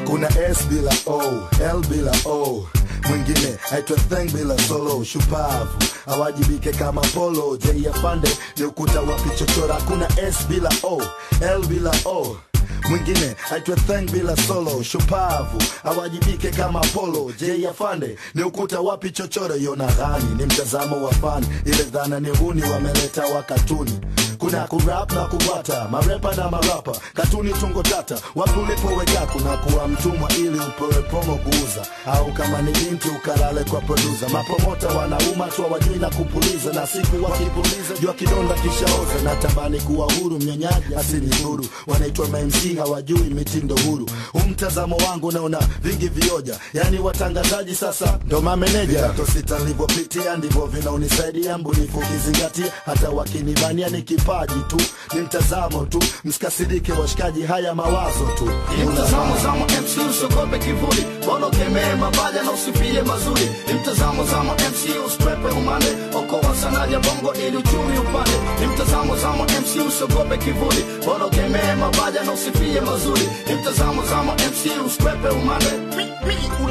hakuna s bila o l bila o. Mwingine aitwa theng bila solo. Shupavu awajibike kama polo. J afande ni ukuta wa pichochora. Hakuna s bila o l bila o. Mwingine aitwe theng bila solo. Shupavu awajibike kama polo. J afande ni ukuta wapi chochoro yona ghani ni mtazamo wa fani. Ile dhana ni huni wameleta wakatuni kuna kurap na kuwata marepa na marapa katuni tungo tata wapi ulipoweka na kuwa mtumwa ili upewe promo kuuza. Au kama ni binti ukalale kwa produsa mapomota wanauma twa wajui na kupuliza. Na siku wakipuliza jua kidonda kishaoza. Na tamani kuwa huru mnyonyaji asini huru. Wanaitwa mamc hawajui mitindo huru. Umtazamo wangu naona vingi vioja. Yani watangazaji sasa ndo mameneja vitato sita nilivyopitia ndivyo vinaunisaidia mbunifu kizingatia hata wakinibania ni kipaji tu ni mtazamo tu. Msikasirike washikaji haya mawazo tu. Ni mtazamo zamo MC usiogope kivuli. Bora ukemee mabaya na usifie mazuri? Ni mtazamo zamo MC usikwepe umande. Okoa sana ya bongo ili uchumi upande. Ni mtazamo zamo MC usiogope kivuli. Bora ukemee mabaya na usifie mazuri? Ni mtazamo zamo MC usikwepe umande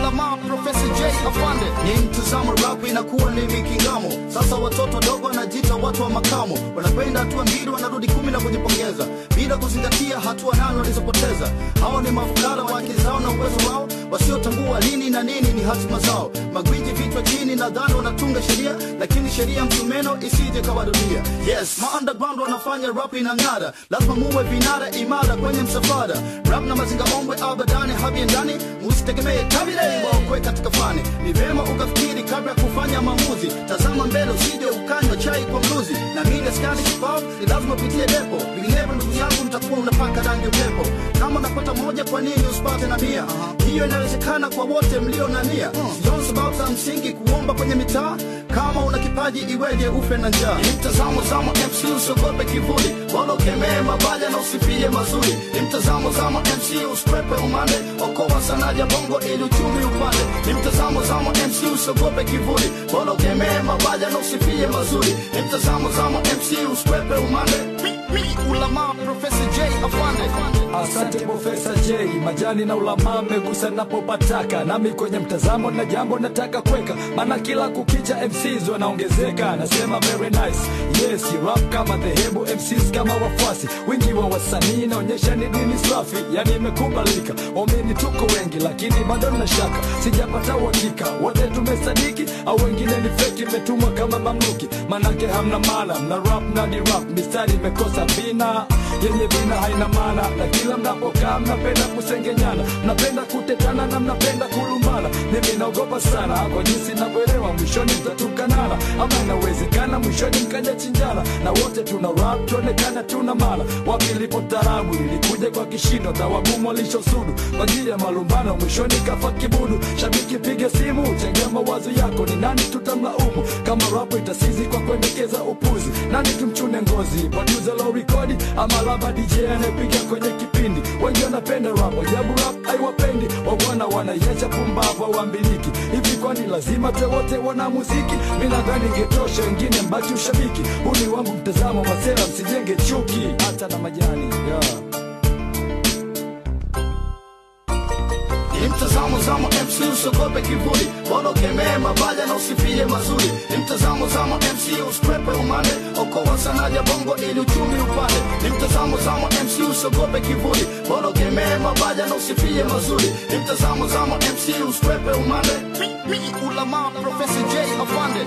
Ulama Profesa J afande ni mtazamo rap inakuwa ni mikingamo sasa watoto wadogo wanajiita watu wa makamo wanakwenda hatua mbili wanarudi kumi na kujipongeza. Bila kuzingatia hatua nane walizopoteza. Hao ni mafukara wa akili zao na uwezo wao. Wasiotambua lini na nini ni hatima zao. Magwiji vichwa chini nadhani wanatunga sheria. Lakini sheria msumeno isije kawarudia yes. Ma underground wanafanya rap inang'ara lazima muwe vinara imara kwenye msafara. Rap na mazinga ombwe abadani habiendani musitegemee kabile waokwe katika fani ni vyema ukafikiri kabla ya kufanya maamuzi. Tazama mbele usije ukanywa chai kwa mluzi na mile skani kibao ni lazima upitie depo. Vinginevyo ndugu yangu mtakuwa unapaka rangi upepo kama unapata moja kwa nini usipate na mia? Hiyo inawezekana kwa wote mlio na nia. Sioni sababu za msingi kuomba kwenye mitaa. Kama una kipaji iweje ufe na njaa. Ni mtazamo zamo mc usiogope kivuli. Wala ukemee mabaya na usifie mazuri. Ni mtazamo zamo mc usikwepe umande. Okoa sanaja bongo ili uchumi upande. Ni mtazamo zamo mc usiogope kivuli. Wala ukemee mabaya na usifie mazuri. Ni mtazamo zamo mc usikwepe mi, ulama profesa j afande Asante Profesa J, majani na ulamame megusa napopataka, nami kwenye mtazamo na jambo nataka kweka, maana kila kukicha MCs wanaongezeka. Nasema very nice, yes rap kama dhehebu, MCs kama wafuasi, wingi wa wasanii naonyesha ni dini safi, yani imekubalika. Omini tuko wengi, lakini bado na shaka, sijapata uhakika. Wote tumesadiki au wengine ni feki, imetumwa kama mamluki, manake hamna maana, mna rap na ni rap, mistari imekosa bina. Yenye bina haina maana, na kila mnapokaa mnapenda kusengenyana, mnapenda kutetana na mnapenda kulumbana. Mimi naogopa sana kwa jinsi navyoelewa, mwishoni mtatukanana, ama inawezekana mwishoni mkaja chinjana, na wote tuna rap tuonekana tuna mala. Wapi ilipo tarabu ilikuja kwa kishindo, tawagumu walishosudu kwa ajili ya malumbano, mwishoni kafa kibudu. Shabiki piga simu, changia mawazo yako, ni nani tutamlaumu kama rap itasizi kwa kuendekeza upuzi? Nani tumchune ngozi, producer low record ama laba DJ anayepiga kwenye kipindi? Wengi wanapenda rap, ajabu rap haiwapendi, wabwana wanaiacha pumbavu wambiliki. Hivi kwani lazima tuwe wote wana muziki? Mi nadhani ingetosha, wengine mbaki ushabiki. Huu ni wangu mtazamo, masera msijenge chuki, hata na majani yeah. mtazamo zamo mc usogope kivuli bora ukemee mabaya na usifie mazuri mtazamo zamo mc usikwepe umande sana ya bongo ili uchumi upande. Ni mtazamo zamo mc usiogope kivuli. Bora ukemee mabaya na usifie mazuri? Ni mtazamo zamo mc usikwepe umande. Ulama profesa j afande